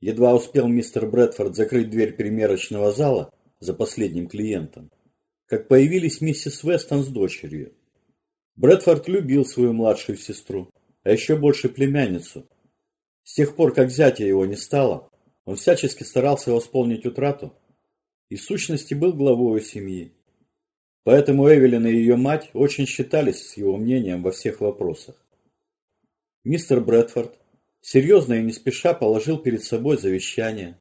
Едва успел мистер Брэдфорд закрыть дверь примерочного зала за последним клиентом, как появились миссис Вестон с дочерью. Брэдфорд любил свою младшую сестру, а еще больше племянницу. С тех пор, как зятя его не стало, он всячески старался восполнить утрату и в сущности был главой семьи. Поэтому Эвелин и ее мать очень считались с его мнением во всех вопросах. Мистер Брэдфорд серьезно и не спеша положил перед собой завещание.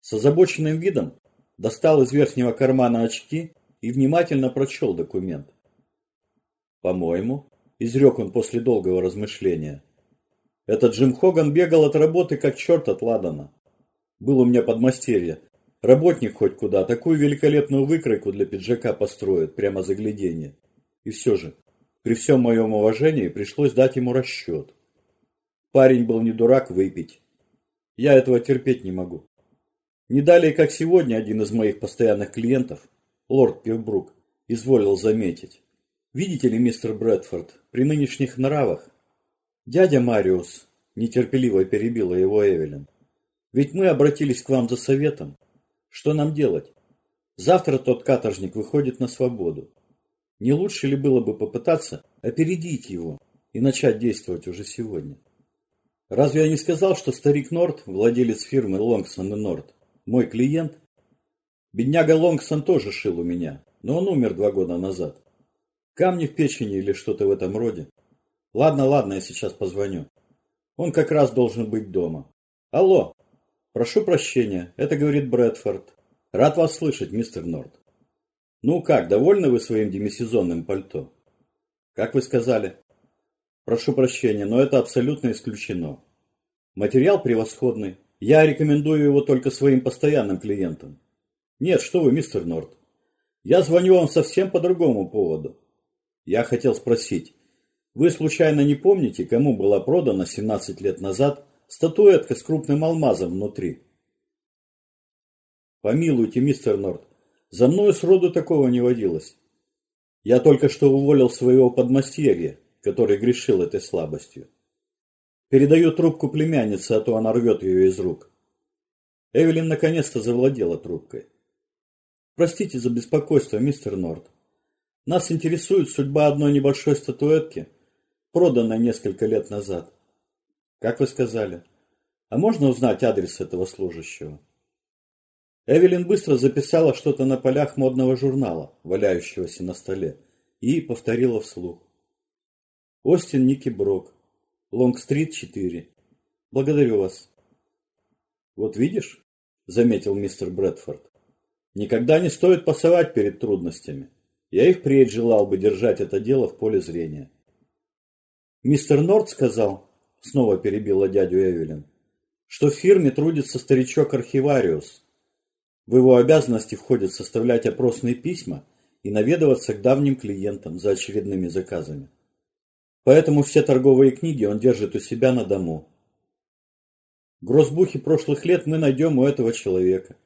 С озабоченным видом достал из верхнего кармана очки и внимательно прочел документ. «По-моему», – изрек он после долгого размышления, – «этот Джим Хоган бегал от работы, как черт от ладана. Был у меня подмастерье. Работник хоть куда, такую великолепную выкройку для пиджака построит, прямо загляденье. И все же, при всем моем уважении, пришлось дать ему расчет. Парень был не дурак выпить. Я этого терпеть не могу. Не далее, как сегодня, один из моих постоянных клиентов, лорд Пивбрук, изволил заметить. Видите ли, мистер Брэдфорд, при нынешних нравах... Дядя Мариус, нетерпеливо перебила его Эвелин, ведь мы обратились к вам за советом. Что нам делать? Завтра тот каторжник выходит на свободу. Не лучше ли было бы попытаться опередить его и начать действовать уже сегодня? Разве я не сказал, что старик Норт, владелец фирмы Лонгсон и Норт, мой клиент? Бедняга Лонгсон тоже шил у меня, но он умер два года назад. Камни в печени или что-то в этом роде. Ладно, ладно, я сейчас позвоню. Он как раз должен быть дома. Алло, прошу прощения, это говорит Брэдфорд. Рад вас слышать, мистер Норт. Ну как, довольны вы своим демисезонным пальто? Как вы сказали? Прошу прощения, но это абсолютно исключено. Материал превосходный. Я рекомендую его только своим постоянным клиентам. Нет, что вы, мистер Норт. Я звоню вам совсем по другому поводу. Я хотел спросить, вы случайно не помните, кому была продана 17 лет назад статуэтка с крупным алмазом внутри? Помилуйте, мистер Норт, за мной сроду такого не водилось. Я только что уволил своего подмастерья, который грешил этой слабостью. Передаю трубку племяннице, а то она рвет ее из рук. Эвелин наконец-то завладела трубкой. Простите за беспокойство, мистер Норт. Нас интересует судьба одной небольшой статуэтки, проданной несколько лет назад. Как вы сказали? А можно узнать адрес этого служащего? Эвелин быстро записала что-то на полях модного журнала, валяющегося на столе, и повторила вслух. Остин Ники Брок. Лонг-стрит, 4. Благодарю вас. Вот видишь, заметил мистер Брэдфорд, никогда не стоит пасовать перед трудностями. Я и впредь желал бы держать это дело в поле зрения. Мистер Норт сказал, снова перебила дядю Эвелин, что в фирме трудится старичок-архивариус. В его обязанности входит составлять опросные письма и наведываться к давним клиентам за очередными заказами. Поэтому все торговые книги он держит у себя на дому. Грозбухи прошлых лет мы найдем у этого человека.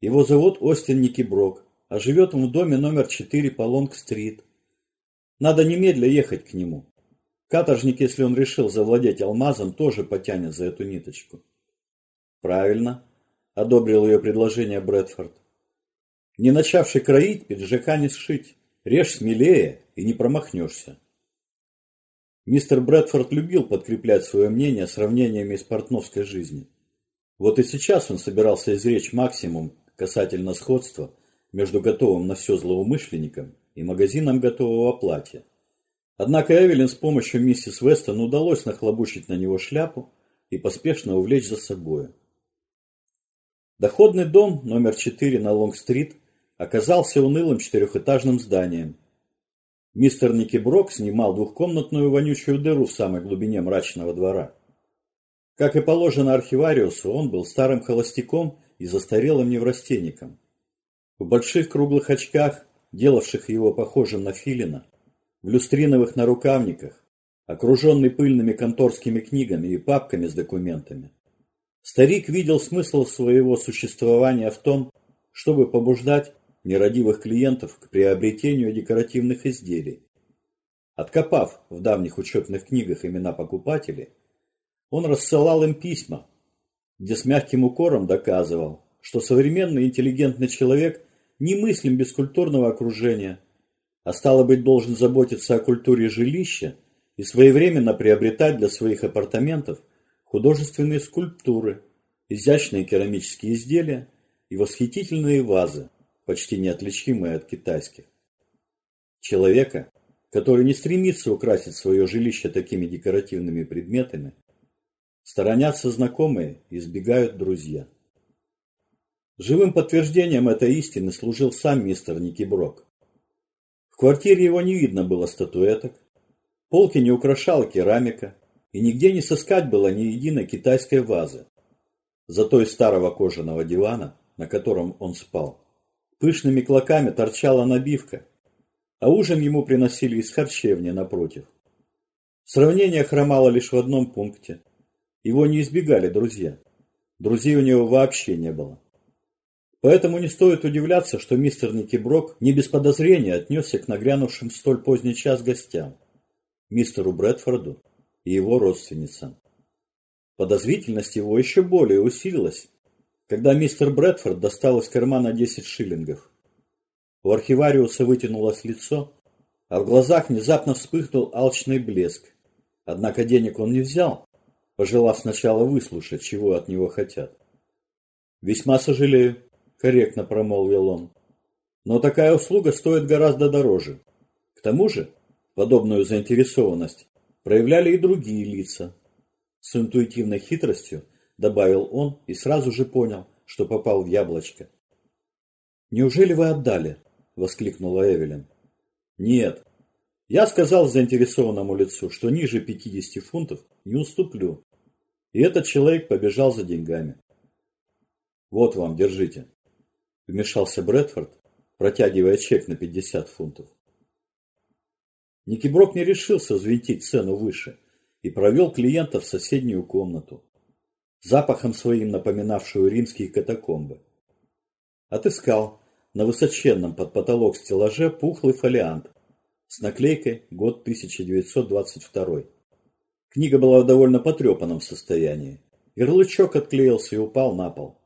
Его зовут Остин Никиброк, а живет он в доме номер 4 по Лонг-стрит. Надо немедля ехать к нему. Каторжник, если он решил завладеть алмазом, тоже потянет за эту ниточку. Правильно, одобрил ее предложение Брэдфорд. Не начавший кроить, пиджака не сшить. Режь смелее и не промахнешься. Мистер Брэдфорд любил подкреплять свое мнение сравнениями из портновской жизни. Вот и сейчас он собирался изречь максимум касательно сходства между готовым на все злоумышленником и магазином готового платья. Однако Эвелин с помощью миссис Вестон удалось нахлобучить на него шляпу и поспешно увлечь за собою. Доходный дом номер 4 на Лонг-стрит оказался унылым четырехэтажным зданием, Мистер Никиброк снимал двухкомнатную вонючую дыру в самой глубине мрачного двора. Как и положено архивариусу, он был старым холостяком и застарелым неврастенником. В больших круглых очках, делавших его похожим на филина, в люстриновых нарукавниках, окруженный пыльными конторскими книгами и папками с документами. Старик видел смысл своего существования в том, чтобы побуждать нерадивых клиентов к приобретению декоративных изделий. Откопав в давних учетных книгах имена покупателей, он рассылал им письма, где с мягким укором доказывал, что современный интеллигентный человек не мыслим без культурного окружения, а стало быть должен заботиться о культуре жилища и своевременно приобретать для своих апартаментов художественные скульптуры, изящные керамические изделия и восхитительные вазы, почти неотличимые от китайских. Человека, который не стремится украсить свое жилище такими декоративными предметами, сторонятся знакомые и избегают друзья. Живым подтверждением этой истины служил сам мистер Никиброк. В квартире его не видно было статуэток, полки не украшала керамика, и нигде не сыскать было ни единой китайской вазы. Зато из старого кожаного дивана, на котором он спал, пышными клоками торчала набивка, а ужин ему приносили из харчевни напротив. Сравнение хромало лишь в одном пункте. Его не избегали друзья. Друзей у него вообще не было. Поэтому не стоит удивляться, что мистер Никиброк не без подозрения отнесся к нагрянувшим столь поздний час гостям, мистеру Брэдфорду и его родственницам. Подозрительность его еще более усилилась, когда мистер Брэдфорд достал из кармана 10 шиллингов. У архивариуса вытянулось лицо, а в глазах внезапно вспыхнул алчный блеск. Однако денег он не взял, пожелав сначала выслушать, чего от него хотят. «Весьма сожалею», корректно промолвил он. Но такая услуга стоит гораздо дороже. К тому же, подобную заинтересованность проявляли и другие лица. С интуитивной хитростью добавил он и сразу же понял, что попал в яблочко. «Неужели вы отдали?» – воскликнула Эвелин. «Нет. Я сказал заинтересованному лицу, что ниже 50 фунтов не уступлю. И этот человек побежал за деньгами. Вот вам, держите. Вмешался Брэдфорд, протягивая чек на 50 фунтов. Никиброк не решился взвинтить цену выше и провел клиента в соседнюю комнату, запахом своим напоминавшую римские катакомбы. Отыскал на высоченном под потолок стеллаже пухлый фолиант с наклейкой «Год 1922». Книга была в довольно потрепанном состоянии. Ярлычок отклеился и упал на пол.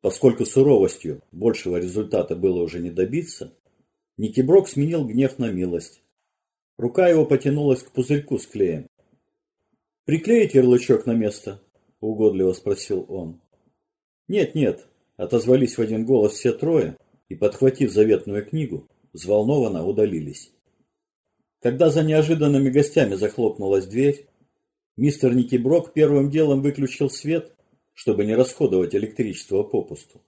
Поскольку суровостью большего результата было уже не добиться, Никиброк сменил гнев на милость. Рука его потянулась к пузырьку с клеем. «Приклеить ярлычок на место?» – угодливо спросил он. «Нет, нет», – отозвались в один голос все трое и, подхватив заветную книгу, взволнованно удалились. Когда за неожиданными гостями захлопнулась дверь, мистер Никиброк первым делом выключил свет чтобы не расходовать электричество попусту.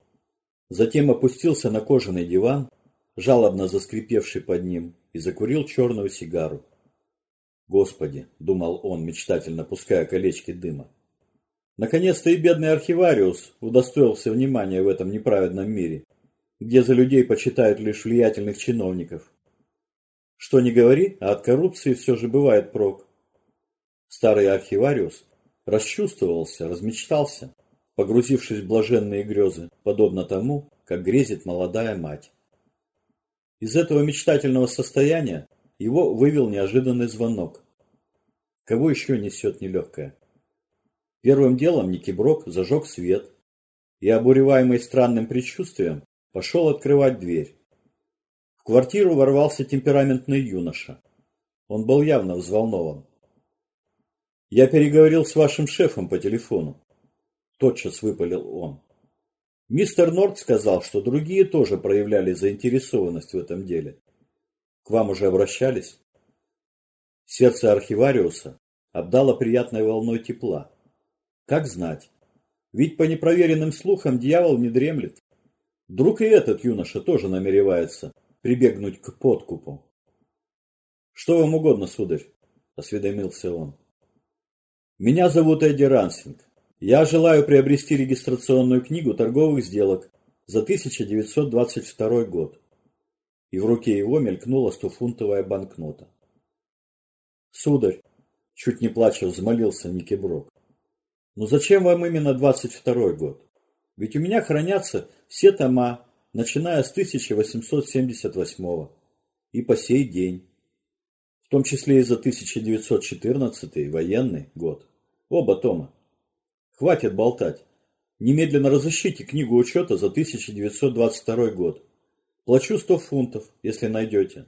Затем опустился на кожаный диван, жалобно заскрипевший под ним, и закурил черную сигару. «Господи!» — думал он, мечтательно пуская колечки дыма. Наконец-то и бедный архивариус удостоился внимания в этом неправедном мире, где за людей почитают лишь влиятельных чиновников. Что ни говори, а от коррупции все же бывает прок. Старый архивариус расчувствовался, размечтался, погрузившись в блаженные грезы, подобно тому, как грезит молодая мать. Из этого мечтательного состояния его вывел неожиданный звонок. Кого еще несет нелегкое? Первым делом Никиброк зажег свет и, обуреваемый странным предчувствием, пошел открывать дверь. В квартиру ворвался темпераментный юноша. Он был явно взволнован. «Я переговорил с вашим шефом по телефону тотчас выпалил он. Мистер Норд сказал, что другие тоже проявляли заинтересованность в этом деле. К вам уже обращались? Сердце архивариуса обдало приятной волной тепла. Как знать? Ведь по непроверенным слухам дьявол не дремлет. Вдруг и этот юноша тоже намеревается прибегнуть к подкупу. «Что вам угодно, сударь?» – осведомился он. «Меня зовут Эдди Рансинг. Я желаю приобрести регистрационную книгу торговых сделок за 1922 год. И в руке его мелькнула стофунтовая банкнота. Сударь, чуть не плача, взмолился Никеброк. Ну зачем вам именно 22 год? Ведь у меня хранятся все тома, начиная с 1878 и по сей день. В том числе и за 1914 военный год. Оба тома. Хватит болтать. Немедленно разыщите книгу учета за 1922 год. Плачу 100 фунтов, если найдете.